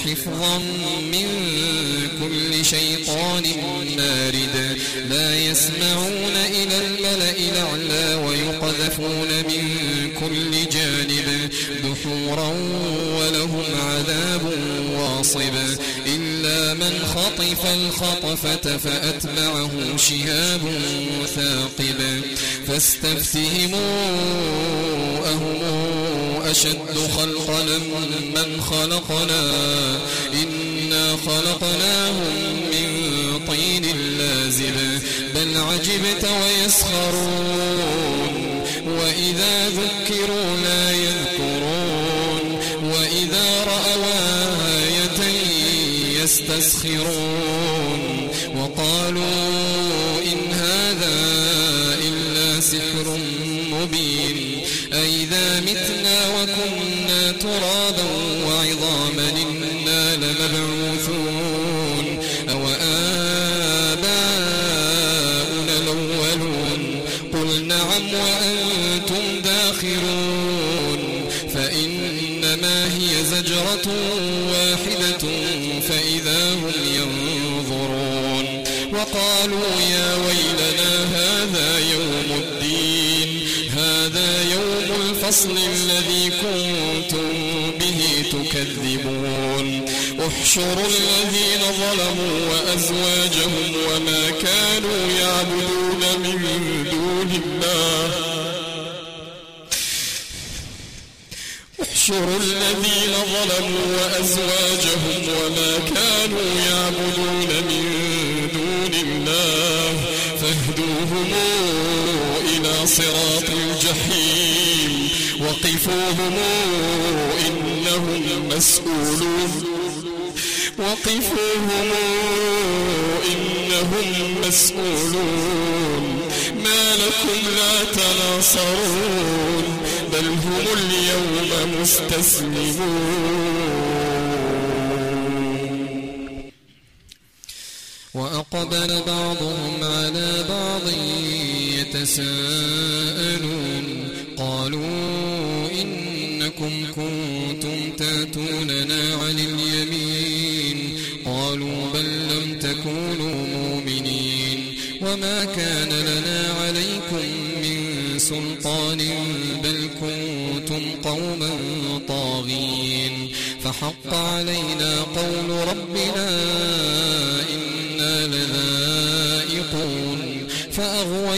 وحفظا من كل شيطان مارد لا يسمعون إلى الملأ الأعلى ويقذفون من كل جانب. دحورا خطف الخطفة فأتبعه شهاب ثاقب. فاستفتهموا أهم أشد خلقا من خلقنا. إنا خلقناهم من طين لازب. بل عجبت ويسخرون. وإذا ذكروا لا يذكرون يستسخرون وقالوا إن هذا إلا سحر مبين أئذا متنا وكنا ترابا وعظاما إنا لمبعوثون أو آباؤنا الأولون قل نعم وأنتم داخرون فإنما هي زجرة وقالوا يا ويلنا هذا يوم الدين. هذا يوم الفصل الذي كنتم به تكذبون. احشروا الذين ظلموا وأزواجهم وما كانوا يعبدون من دون الله. احشروا الذين ظلموا وأزواجهم وما كانوا يعبدون من فاهدوهم إلى صراط الجحيم. وقفوهم إنهم مسؤولون. وقفوهم إنهم مسؤولون. ما لكم لا تناصرون. بل هم اليوم مستسلمون. وأقبل بعضهم على بعض يتساءلون. قالوا إنكم كنتم تاتوننا عن اليمين. قالوا بل لم تكونوا مؤمنين. وما كان لنا عليكم من سلطان بل كنتم قوما طاغين. فحق علينا قول ربنا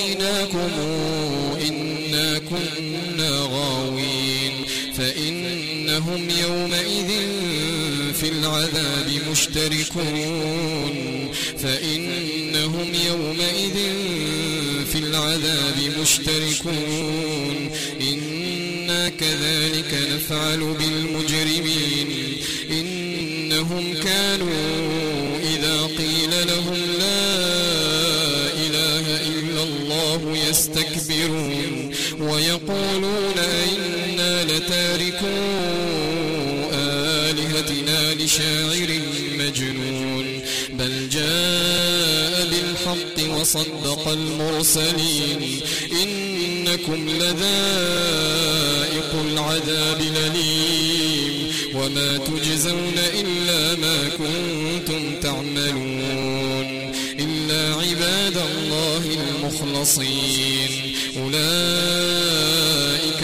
فأغويناكم إنا كنا غاوين فإنهم يومئذ في العذاب مشتركون فإنهم يومئذ في العذاب مشتركون إنا كذلك نفعل بالمجرمين لتاركو آلهتنا لشاعر مجنون. بل جاء بالحق وصدق المرسلين. إنكم لذائق العذاب الأليم. وما تجزون إلا ما كنتم تعملون. إلا عباد الله المخلصين. أولئك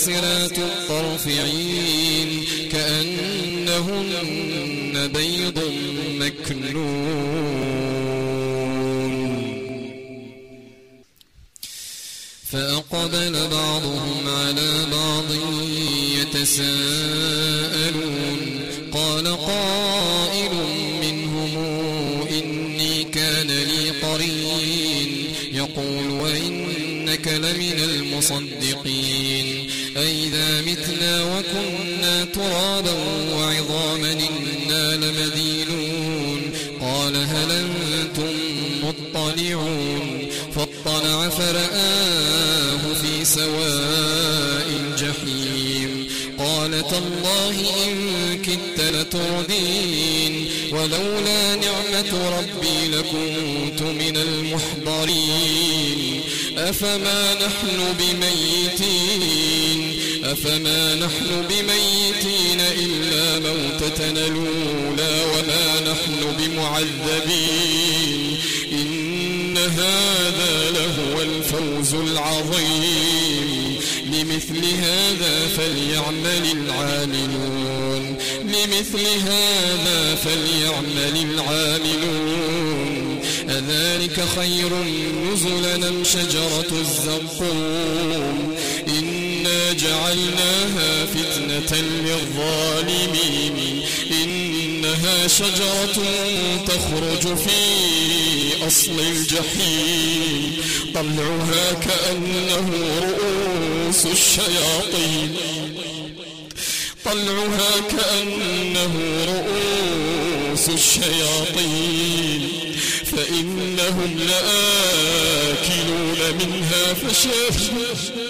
قاصرات الطرف عين لهن بيض مكنون. فأقبل بعضهم على بعض يتساءلون. قال قائل منهم إني كان لي قرين. يقول وإنك لمن المصدقين. متنا وكنا ترابا وعظاما إنا لمدينون قال هل أنتم مطلعون فاطلع فرآه في سواء الجحيم قال تالله إن كدت لتردين ولولا نعمة ربي لكنت من المحضرين أفما نحن بميتين أفما نحن بميتين إلا موتتنا الأولى وما نحن بمعذبين إن هذا لهو الفوز العظيم لمثل هذا فليعمل العاملون لمثل هذا فليعمل العاملون أذلك خير نزلا أم شجرة الزقوم جعلناها فتنة للظالمين. إنها شجرة تخرج في أصل الجحيم. طلعها كأنه رؤوس الشياطين. طلعها كأنه رؤوس الشياطين. فإنهم لآكلون منها فشاربون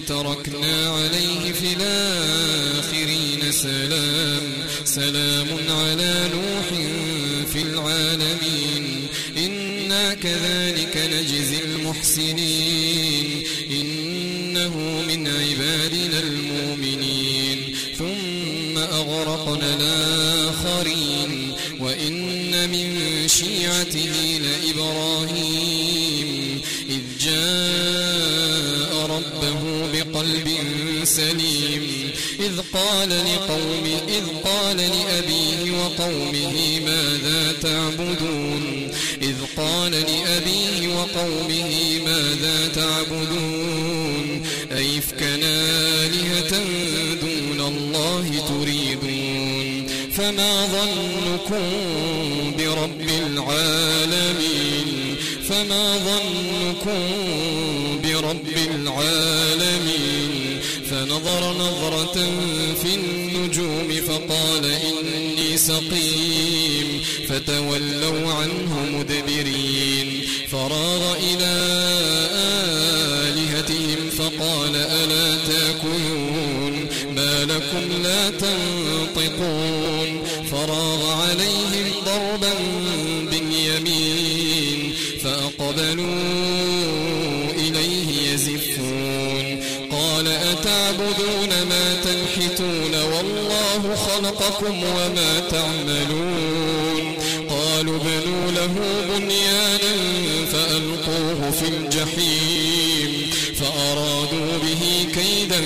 وتركنا عليه في الآخرين سلام. سلام على نوح في العالمين. إنا كذلك نجزي المحسنين. وقومه ماذا تعبدون؟ أيفكا آلهة دون الله تريدون؟ فما ظنكم برب العالمين؟ فما ظنكم برب العالمين؟ فنظر نظرة في النجوم فقال إني سقيم فتولوا عنه مدبرين. فراغ إلى آلهتهم فقال ألا تأكلون ما لكم لا تنطقون فراغ عليهم ضربا باليمين فأقبلوا إليه يزفون قال أتعبدون ما تنحتون والله خلقكم وما تعملون قالوا ابنوا له بنيانا كيدا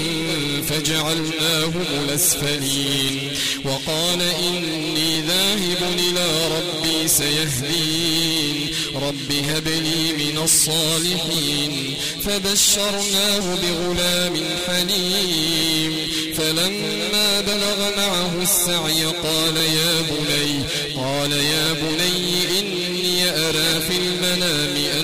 فجعلناهم الأسفلين وقال إني ذاهب إلى ربي سيهدين. رب هب لي من الصالحين. فبشرناه بغلام حليم. فلما بلغ معه السعي قال يا بني قال يا بني إني أرى في المنام أني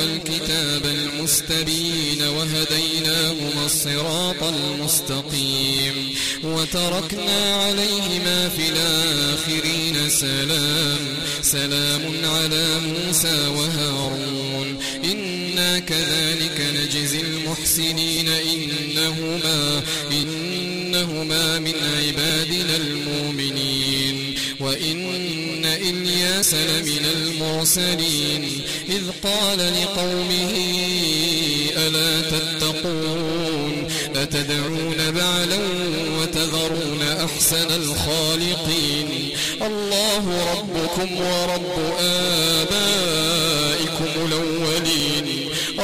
المستبين وهديناهما الصراط المستقيم وتركنا عليهما في الآخرين سلام سلام على موسى وهارون إنا كذلك نجزي المحسنين إنهما إنهما من عبادنا المؤمنين وإن إلياس لمن المرسلين إذ قال لقومه ألا تتقون. أتدعون بعلا وتذرون أحسن الخالقين. الله ربكم ورب آبائكم الأولين.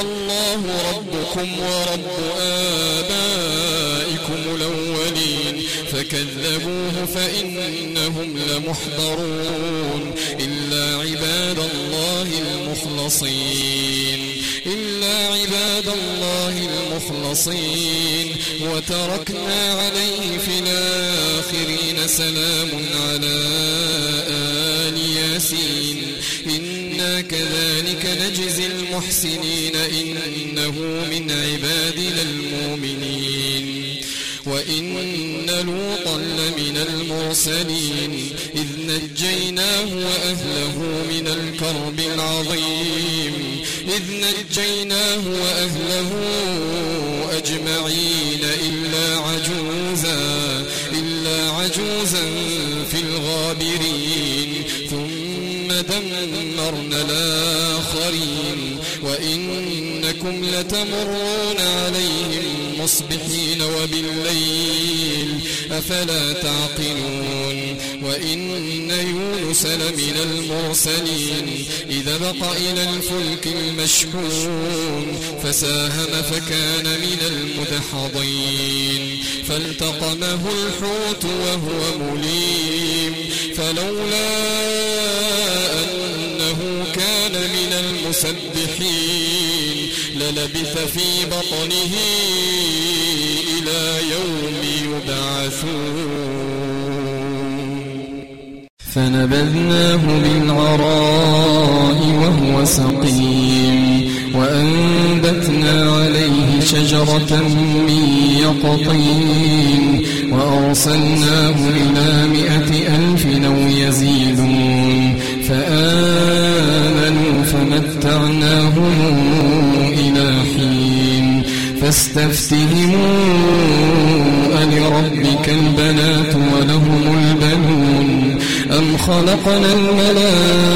الله ربكم ورب آبائكم الأولين. فكذبوه فإنهم لمحضرون. إلا عباد الله المخلصين. إلا عباد الله المخلصين. وتركنا عليه في الآخرين سلام على آل ياسين. إنا كذلك نجزي المحسنين. إنه من عبادنا المؤمنين. وإن لوطا لمن المرسلين. إذ نجيناه وأهله من الكرب العظيم. نجيناه وأهله أجمعين. الآخرين وإنكم لتمرون عليهم مصبحين وبالليل أفلا تعقلون وإن يونس لمن المرسلين إذا بق إلى الفلك المشحون فساهم فكان من المدحضين فالتقمه الحوت وهو مليم فلولا كان من المسبحين. للبث في بطنه إلى يوم يبعثون. فنبذناه بالعراء وهو سقيم. وأنبتنا عليه شجرة من يقطين. وأرسلناه إلى مئة ألف أو يزيدون. فآمنوا فمتعناهم إلى حين فاستفتهموا ألربك البنات ولهم البنون أم خلقنا الملائكة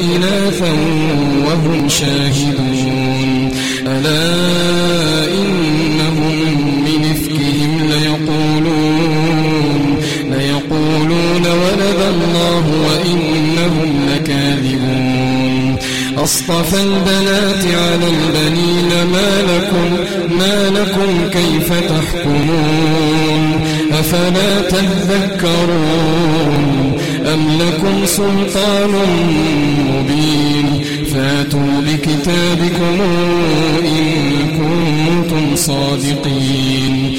إناثا وهم شاهدون ألا إنهم من إفكهم ليقولون ليقولون ولد الله وإنهم لكاذبون أصطفى البنات على البنين ما لكم ما لكم كيف تحكمون؟ أفلا تذكرون أم لكم سلطان مبين؟ فاتوا بكتابكم إن كنتم صادقين.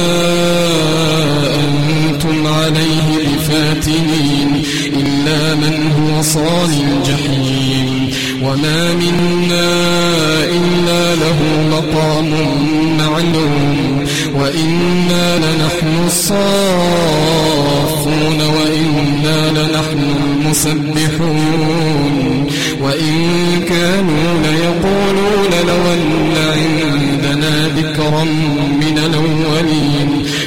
صال الجحيم وما منا إلا له مقام معلوم. وإنا لنحن الصافون. وإنا لنحن المسبحون. وإن كانوا ليقولون لو أن عندنا ذكرا من الأولين.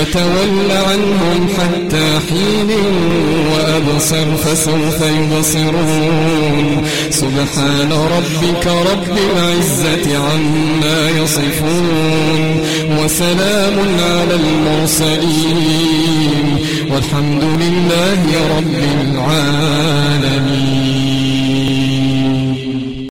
وتول عنهم حتى حين وأبصر فسوف يبصرون. سبحان ربك رب العزة عما يصفون. وسلام على المرسلين. والحمد لله رب العالمين.